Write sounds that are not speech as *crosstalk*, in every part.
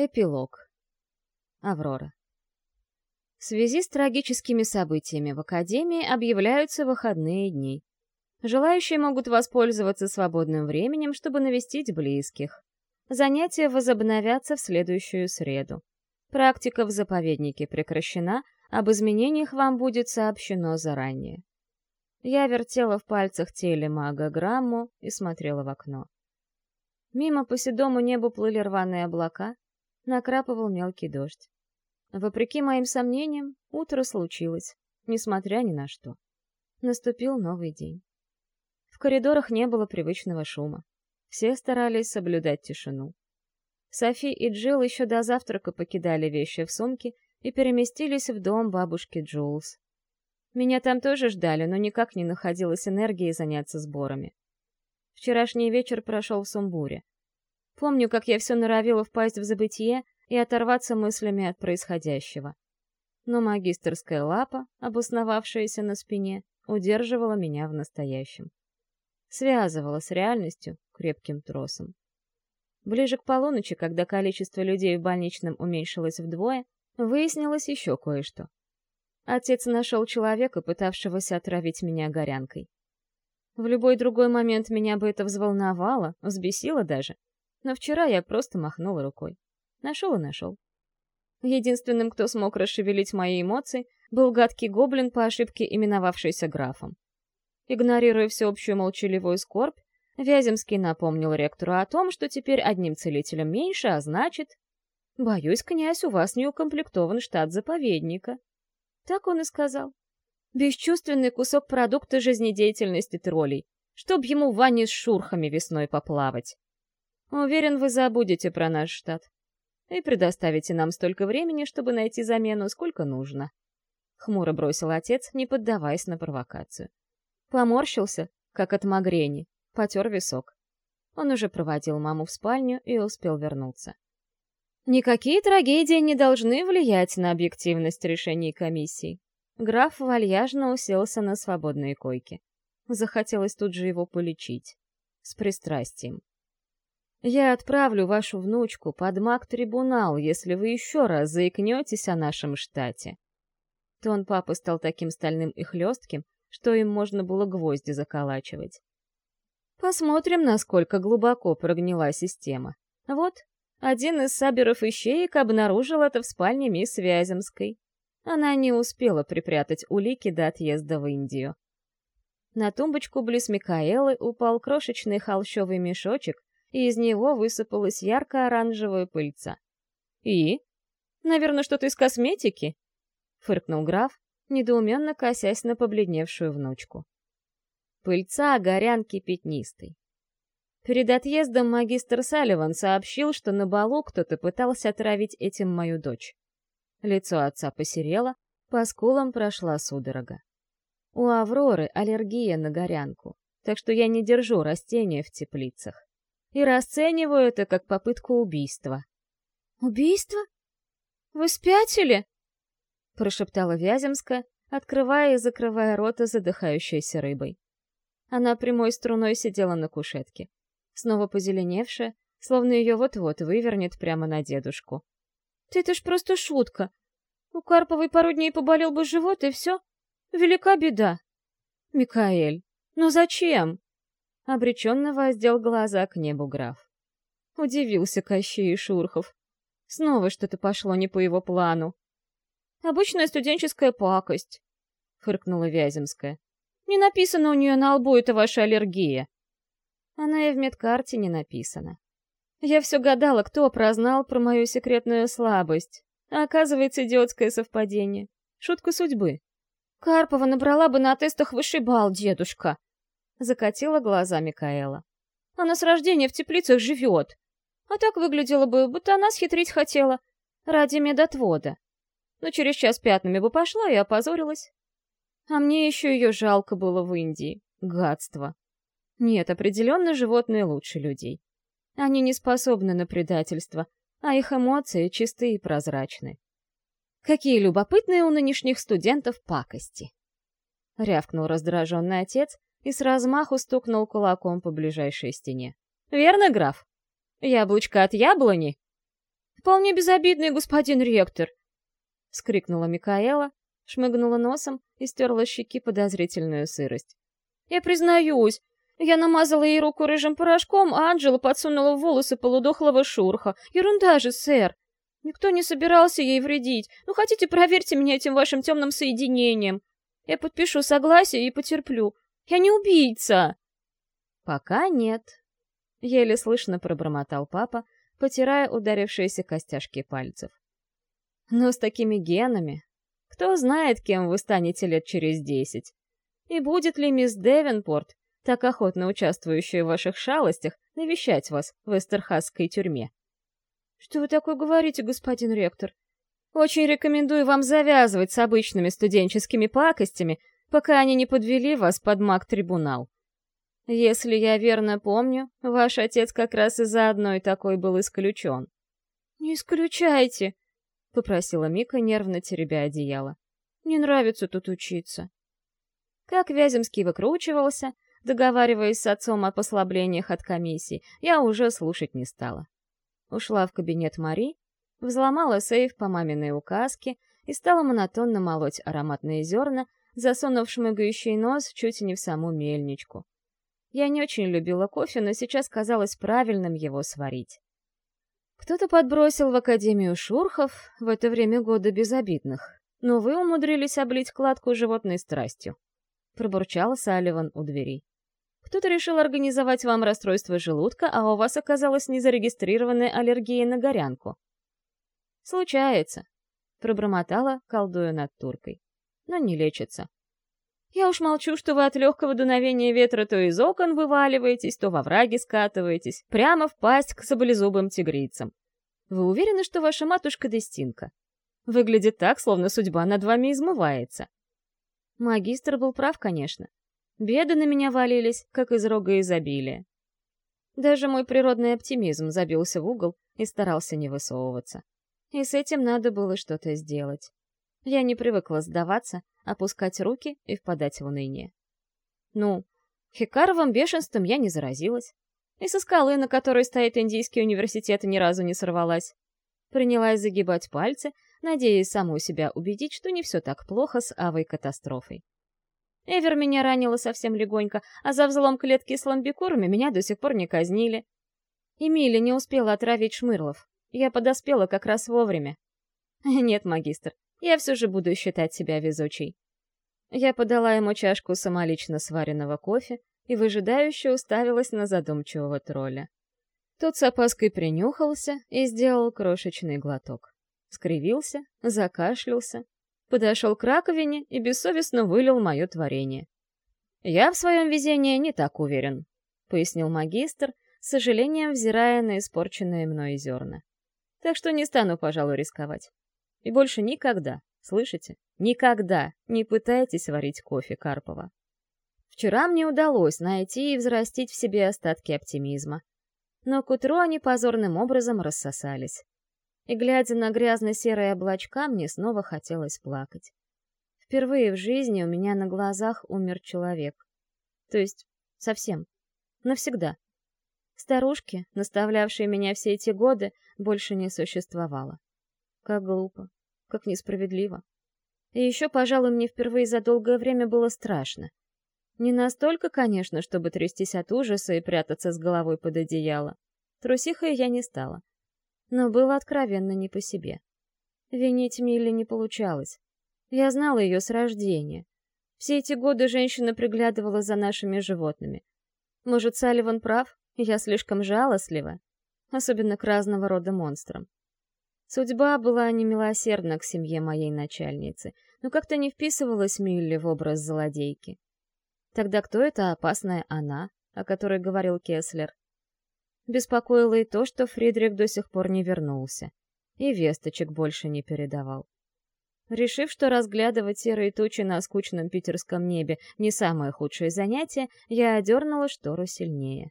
Эпилог. Аврора. В связи с трагическими событиями в Академии объявляются выходные дни. Желающие могут воспользоваться свободным временем, чтобы навестить близких. Занятия возобновятся в следующую среду. Практика в заповеднике прекращена, об изменениях вам будет сообщено заранее. Я вертела в пальцах телемагограмму и смотрела в окно. Мимо по седому небу плыли рваные облака, накрапывал мелкий дождь. Вопреки моим сомнениям, утро случилось, несмотря ни на что. Наступил новый день. В коридорах не было привычного шума. Все старались соблюдать тишину. Софи и Джилл еще до завтрака покидали вещи в сумке и переместились в дом бабушки Джулс. Меня там тоже ждали, но никак не находилось энергии заняться сборами. Вчерашний вечер прошел в сумбуре. Помню, как я все норовила впасть в забытие и оторваться мыслями от происходящего. Но магистрская лапа, обосновавшаяся на спине, удерживала меня в настоящем. Связывала с реальностью крепким тросом. Ближе к полуночи, когда количество людей в больничном уменьшилось вдвое, выяснилось еще кое-что. Отец нашел человека, пытавшегося отравить меня горянкой. В любой другой момент меня бы это взволновало, взбесило даже но вчера я просто махнула рукой. Нашел и нашел. Единственным, кто смог расшевелить мои эмоции, был гадкий гоблин по ошибке, именовавшийся графом. Игнорируя всеобщую молчаливую скорбь, Вяземский напомнил ректору о том, что теперь одним целителем меньше, а значит... «Боюсь, князь, у вас не укомплектован штат заповедника». Так он и сказал. Бесчувственный кусок продукта жизнедеятельности троллей, чтоб ему в ванне с шурхами весной поплавать. Уверен, вы забудете про наш штат. И предоставите нам столько времени, чтобы найти замену, сколько нужно. Хмуро бросил отец, не поддаваясь на провокацию. Поморщился, как от магрени, потер висок. Он уже проводил маму в спальню и успел вернуться. Никакие трагедии не должны влиять на объективность решений комиссии. Граф вальяжно уселся на свободные койки. Захотелось тут же его полечить. С пристрастием. Я отправлю вашу внучку под маг-трибунал, если вы еще раз заикнетесь о нашем штате. Тон папы стал таким стальным и хлестким, что им можно было гвозди заколачивать. Посмотрим, насколько глубоко прогнила система. Вот, один из саберов ищеек обнаружил это в спальне мисс Вяземской. Она не успела припрятать улики до отъезда в Индию. На тумбочку близ Микаэлы упал крошечный холщовый мешочек, и из него высыпалась ярко-оранжевая пыльца. «И? Наверное, что-то из косметики?» — фыркнул граф, недоуменно косясь на побледневшую внучку. Пыльца горянки пятнистой. Перед отъездом магистр Салливан сообщил, что на балу кто-то пытался отравить этим мою дочь. Лицо отца посерело, по скулам прошла судорога. У Авроры аллергия на горянку, так что я не держу растения в теплицах и расцениваю это как попытку убийства. «Убийство? Вы спятили?» — прошептала Вяземская, открывая и закрывая рота задыхающейся рыбой. Она прямой струной сидела на кушетке, снова позеленевшая, словно ее вот-вот вывернет прямо на дедушку. «Ты это ж просто шутка! У Карповой пару дней поболел бы живот, и все. Велика беда!» «Микаэль, ну зачем?» Обреченно воздел глаза к небу граф. Удивился Кощей Шурхов. Снова что-то пошло не по его плану. «Обычная студенческая пакость», — фыркнула Вяземская. «Не написано у нее на лбу, это ваша аллергия». Она и в медкарте не написана. Я все гадала, кто прознал про мою секретную слабость. А оказывается, идиотское совпадение. Шутка судьбы. Карпова набрала бы на тестах высший балл, дедушка. Закатила глаза Микаэла. Она с рождения в теплицах живет. А так выглядела бы, будто она схитрить хотела. Ради медотвода. Но через час пятнами бы пошла и опозорилась. А мне еще ее жалко было в Индии. Гадство. Нет, определенно животные лучше людей. Они не способны на предательство, а их эмоции чистые и прозрачны. Какие любопытные у нынешних студентов пакости! Рявкнул раздраженный отец, и с размаху стукнул кулаком по ближайшей стене. «Верно, граф? Яблочко от яблони?» Вполне безобидный господин ректор!» — скрикнула Микаэла, шмыгнула носом и стерла щеки подозрительную сырость. «Я признаюсь, я намазала ей руку рыжим порошком, а Анджела подсунула в волосы полудохлого шурха. Ерунда же, сэр! Никто не собирался ей вредить. Ну, хотите, проверьте меня этим вашим темным соединением. Я подпишу согласие и потерплю. Я не убийца!» «Пока нет», — еле слышно пробормотал папа, потирая ударившиеся костяшки пальцев. «Но с такими генами кто знает, кем вы станете лет через десять. И будет ли мисс Девенпорт, так охотно участвующая в ваших шалостях, навещать вас в Эстерхасской тюрьме? Что вы такое говорите, господин ректор? Очень рекомендую вам завязывать с обычными студенческими пакостями, пока они не подвели вас под маг-трибунал. Если я верно помню, ваш отец как раз из-за одной такой был исключен. «Не исключайте!» — попросила Мика, нервно теребя одеяло. «Не нравится тут учиться». Как Вяземский выкручивался, договариваясь с отцом о послаблениях от комиссии, я уже слушать не стала. Ушла в кабинет Мари, взломала сейф по маминой указке и стала монотонно молоть ароматные зерна, засунув шмыгающий нос чуть не в саму мельничку. Я не очень любила кофе, но сейчас казалось правильным его сварить. Кто-то подбросил в Академию шурхов в это время года безобидных, но вы умудрились облить кладку животной страстью. Пробурчала Салливан у дверей. Кто-то решил организовать вам расстройство желудка, а у вас оказалась незарегистрированная аллергия на горянку. Случается, пробормотала, колдуя над туркой. Но не лечится. Я уж молчу, что вы от легкого дуновения ветра то из окон вываливаетесь, то во враги скатываетесь, прямо в пасть к саблезубым тигрицам. Вы уверены, что ваша матушка Дестинка? Выглядит так, словно судьба над вами измывается. Магистр был прав, конечно. Беды на меня валились, как из рога изобилия. Даже мой природный оптимизм забился в угол и старался не высовываться. И с этим надо было что-то сделать. Я не привыкла сдаваться, опускать руки и впадать в уныние. Ну, хикаровым бешенством я не заразилась. И со скалы, на которой стоит Индийский университет, ни разу не сорвалась. Принялась загибать пальцы, надеясь саму себя убедить, что не все так плохо с авой-катастрофой. Эвер меня ранила совсем легонько, а за взлом клетки с ламбикурами меня до сих пор не казнили. Эмили не успела отравить Шмырлов. Я подоспела как раз вовремя. *laughs* Нет, магистр, я все же буду считать себя везучей. Я подала ему чашку самолично сваренного кофе и выжидающе уставилась на задумчивого тролля. Тот с опаской принюхался и сделал крошечный глоток. Скривился, закашлялся, подошел к раковине и бессовестно вылил мое творение. «Я в своем везении не так уверен», — пояснил магистр, с сожалением взирая на испорченные мной зерна. «Так что не стану, пожалуй, рисковать. И больше никогда, слышите, никогда не пытайтесь варить кофе Карпова. Вчера мне удалось найти и взрастить в себе остатки оптимизма. Но к утру они позорным образом рассосались. И, глядя на грязно-серые облачка, мне снова хотелось плакать. Впервые в жизни у меня на глазах умер человек. То есть, совсем. Навсегда. Старушки, наставлявшие меня все эти годы, больше не существовало. Как глупо, как несправедливо. И еще, пожалуй, мне впервые за долгое время было страшно. Не настолько, конечно, чтобы трястись от ужаса и прятаться с головой под одеяло. Трусихой я не стала. Но было откровенно не по себе. Винить Милли не получалось. Я знала ее с рождения. Все эти годы женщина приглядывала за нашими животными. Может, Салливан прав, я слишком жалостлива, особенно к разного рода монстрам. Судьба была немилосердна к семье моей начальницы, но как-то не вписывалась Мюлли в образ злодейки. Тогда кто эта опасная она, о которой говорил Кеслер? Беспокоило и то, что Фридрих до сих пор не вернулся, и весточек больше не передавал. Решив, что разглядывать серые тучи на скучном питерском небе не самое худшее занятие, я одернула штору сильнее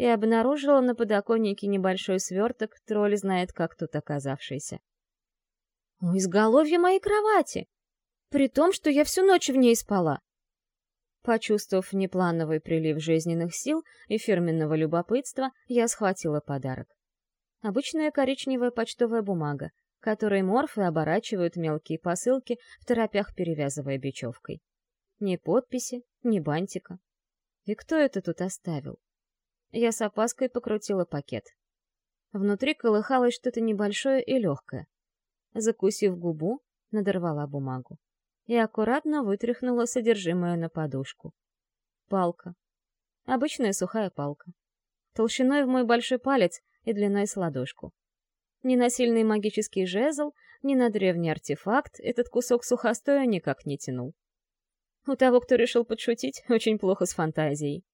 и обнаружила на подоконнике небольшой сверток, тролль знает, как тут оказавшийся. «У изголовья моей кровати! При том, что я всю ночь в ней спала!» Почувствовав неплановый прилив жизненных сил и фирменного любопытства, я схватила подарок. Обычная коричневая почтовая бумага, которой морфы оборачивают мелкие посылки, в торопях перевязывая бечевкой. Ни подписи, ни бантика. И кто это тут оставил? Я с опаской покрутила пакет. Внутри колыхалось что-то небольшое и легкое. Закусив губу, надорвала бумагу и аккуратно вытряхнула содержимое на подушку. Палка. Обычная сухая палка. Толщиной в мой большой палец и длиной с ладошку. Ни на сильный магический жезл, ни на древний артефакт этот кусок сухостоя никак не тянул. У того, кто решил подшутить, очень плохо с фантазией.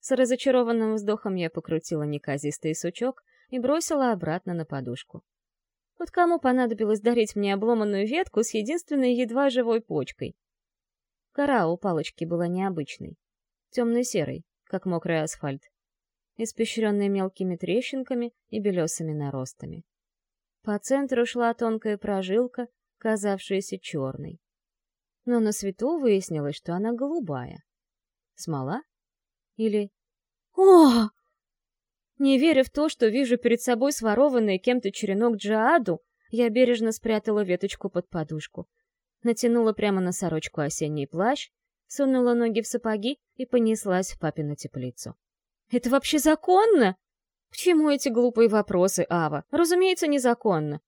С разочарованным вздохом я покрутила неказистый сучок и бросила обратно на подушку. Вот кому понадобилось дарить мне обломанную ветку с единственной едва живой почкой? Кора у палочки была необычной, темно-серой, как мокрый асфальт, испещренной мелкими трещинками и белесыми наростами. По центру шла тонкая прожилка, казавшаяся черной. Но на свету выяснилось, что она голубая. Смола? Или... О! Не веря в то, что вижу перед собой сворованный кем-то черенок Джааду, я бережно спрятала веточку под подушку. Натянула прямо на сорочку осенний плащ, сунула ноги в сапоги и понеслась в папину теплицу. «Это вообще законно?» «К чему эти глупые вопросы, Ава? Разумеется, незаконно.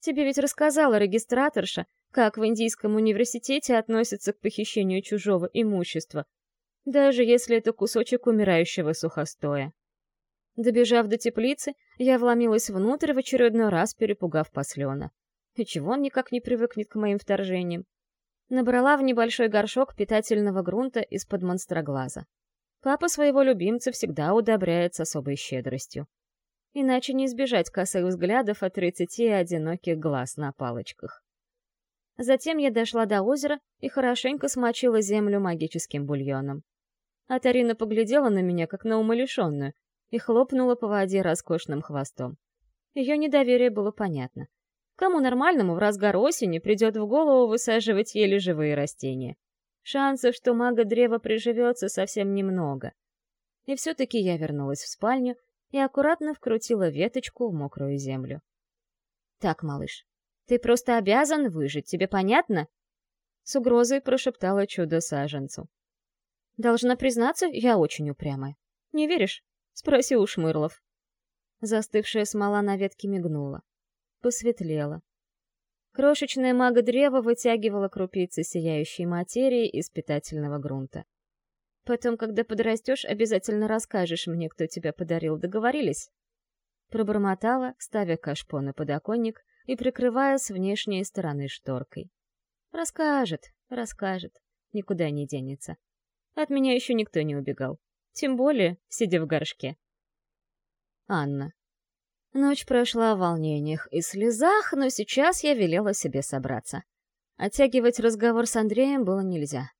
Тебе ведь рассказала регистраторша, как в Индийском университете относятся к похищению чужого имущества даже если это кусочек умирающего сухостоя. Добежав до теплицы, я вломилась внутрь в очередной раз, перепугав послена. И чего он никак не привыкнет к моим вторжениям? Набрала в небольшой горшок питательного грунта из-под монстроглаза. Папа своего любимца всегда удобряет с особой щедростью. Иначе не избежать косых взглядов от тридцати одиноких глаз на палочках. Затем я дошла до озера и хорошенько смочила землю магическим бульоном. А Тарина поглядела на меня, как на умалишенную, и хлопнула по воде роскошным хвостом. Ее недоверие было понятно. Кому нормальному в разгар осени придет в голову высаживать еле живые растения? Шансов, что мага древа приживется, совсем немного. И все-таки я вернулась в спальню и аккуратно вкрутила веточку в мокрую землю. «Так, малыш, ты просто обязан выжить, тебе понятно?» С угрозой прошептала чудо саженцу. Должна признаться, я очень упрямая. Не веришь? Спроси у Шмырлов. Застывшая смола на ветке мигнула. Посветлела. Крошечная мага древа вытягивала крупицы сияющей материи из питательного грунта. Потом, когда подрастешь, обязательно расскажешь мне, кто тебя подарил. Договорились? Пробормотала, ставя кашпо на подоконник и прикрывая с внешней стороны шторкой. Расскажет, расскажет, никуда не денется. От меня еще никто не убегал. Тем более, сидя в горшке. Анна. Ночь прошла в волнениях и слезах, но сейчас я велела себе собраться. Оттягивать разговор с Андреем было нельзя.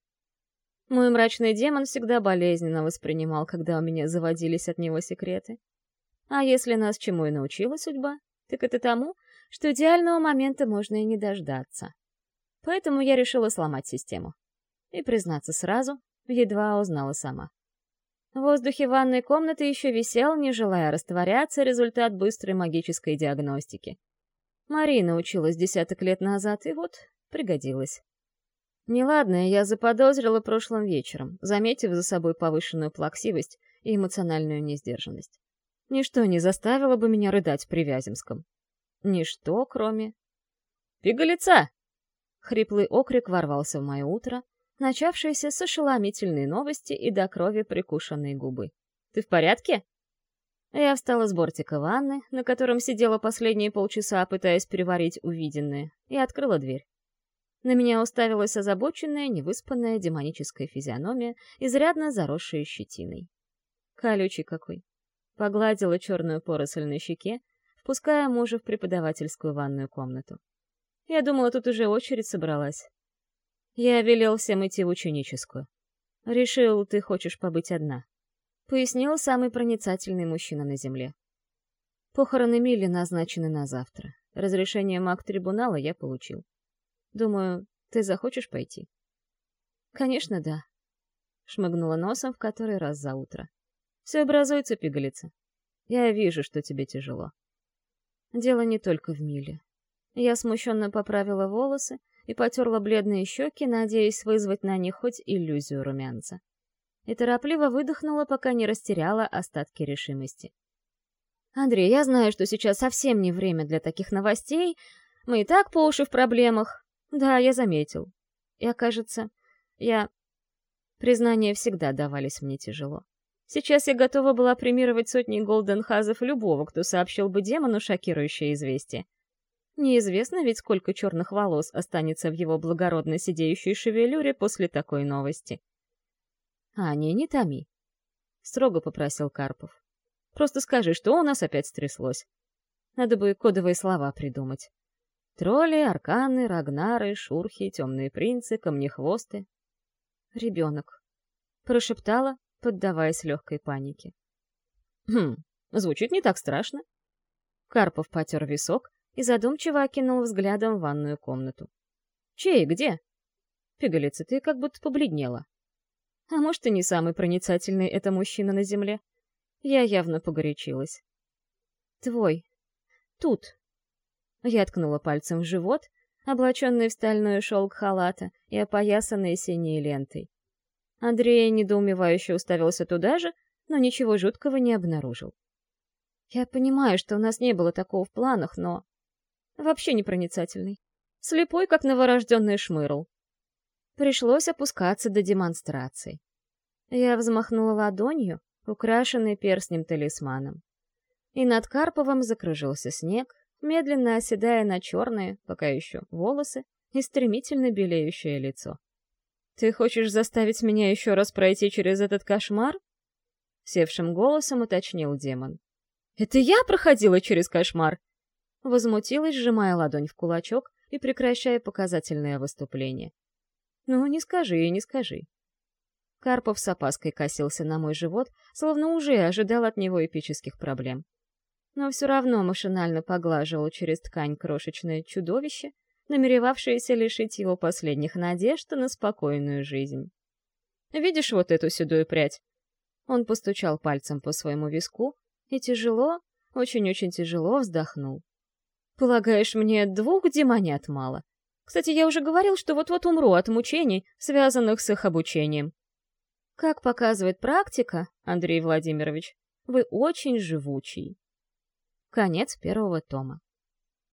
Мой мрачный демон всегда болезненно воспринимал, когда у меня заводились от него секреты. А если нас чему и научила судьба, так это тому, что идеального момента можно и не дождаться. Поэтому я решила сломать систему. И признаться сразу, едва узнала сама. В воздухе ванной комнаты еще висел, не желая растворяться, результат быстрой магической диагностики. Марина училась десяток лет назад, и вот пригодилась. Неладное я заподозрила прошлым вечером, заметив за собой повышенную плаксивость и эмоциональную несдержанность. Ничто не заставило бы меня рыдать при Вяземском. Ничто, кроме... «Пигалица!» Хриплый окрик ворвался в мое утро, начавшееся с ошеломительной новости и до крови прикушенной губы. «Ты в порядке?» Я встала с бортика ванны, на котором сидела последние полчаса, пытаясь переварить увиденное, и открыла дверь. На меня уставилась озабоченная, невыспанная демоническая физиономия, изрядно заросшая щетиной. Колючий какой. Погладила черную поросль на щеке, впуская мужа в преподавательскую ванную комнату. Я думала, тут уже очередь собралась. Я велел всем идти в ученическую. Решил, ты хочешь побыть одна. Пояснил самый проницательный мужчина на земле. Похороны Милли назначены на завтра. Разрешение маг-трибунала я получил. Думаю, ты захочешь пойти? Конечно, да. Шмыгнула носом в который раз за утро. Все образуется, пигалица. Я вижу, что тебе тяжело. Дело не только в Миле. Я смущенно поправила волосы и потерла бледные щеки, надеясь вызвать на них хоть иллюзию румянца. И торопливо выдохнула, пока не растеряла остатки решимости. «Андрей, я знаю, что сейчас совсем не время для таких новостей. Мы и так по уши в проблемах. Да, я заметил. Я, кажется, я... Признания всегда давались мне тяжело. Сейчас я готова была премировать сотни голденхазов любого, кто сообщил бы демону шокирующее известие. Неизвестно ведь, сколько черных волос останется в его благородно сидеющей шевелюре после такой новости. «Аня, не томи», — строго попросил Карпов. «Просто скажи, что у нас опять стряслось. Надо бы кодовые слова придумать. Тролли, арканы, рагнары, шурхи, темные принцы, камнехвосты. Ребенок. Прошептала, поддаваясь легкой панике. Хм, звучит не так страшно. Карпов потер висок и задумчиво окинул взглядом ванную комнату. «Чей, где?» «Пигалица, ты как будто побледнела». «А может, и не самый проницательный это мужчина на земле?» Я явно погорячилась. «Твой. Тут, я ткнула пальцем в живот, облаченный в стальной шелк халата и опоясанный синей лентой. Андрей недоумевающе уставился туда же, но ничего жуткого не обнаружил. Я понимаю, что у нас не было такого в планах, но... Вообще непроницательный. Слепой, как новорожденный шмырл. Пришлось опускаться до демонстрации. Я взмахнула ладонью, украшенной перстнем-талисманом. И над Карповым закружился снег, медленно оседая на черные, пока еще, волосы и стремительно белеющее лицо. «Ты хочешь заставить меня еще раз пройти через этот кошмар?» Севшим голосом уточнил демон. «Это я проходила через кошмар?» Возмутилась, сжимая ладонь в кулачок и прекращая показательное выступление. «Ну, не скажи и не скажи». Карпов с опаской косился на мой живот, словно уже ожидал от него эпических проблем но все равно машинально поглаживал через ткань крошечное чудовище, намеревавшееся лишить его последних надежд на спокойную жизнь. «Видишь вот эту седую прядь?» Он постучал пальцем по своему виску и тяжело, очень-очень тяжело вздохнул. «Полагаешь, мне двух демонят мало? Кстати, я уже говорил, что вот-вот умру от мучений, связанных с их обучением. Как показывает практика, Андрей Владимирович, вы очень живучий. Конец первого тома.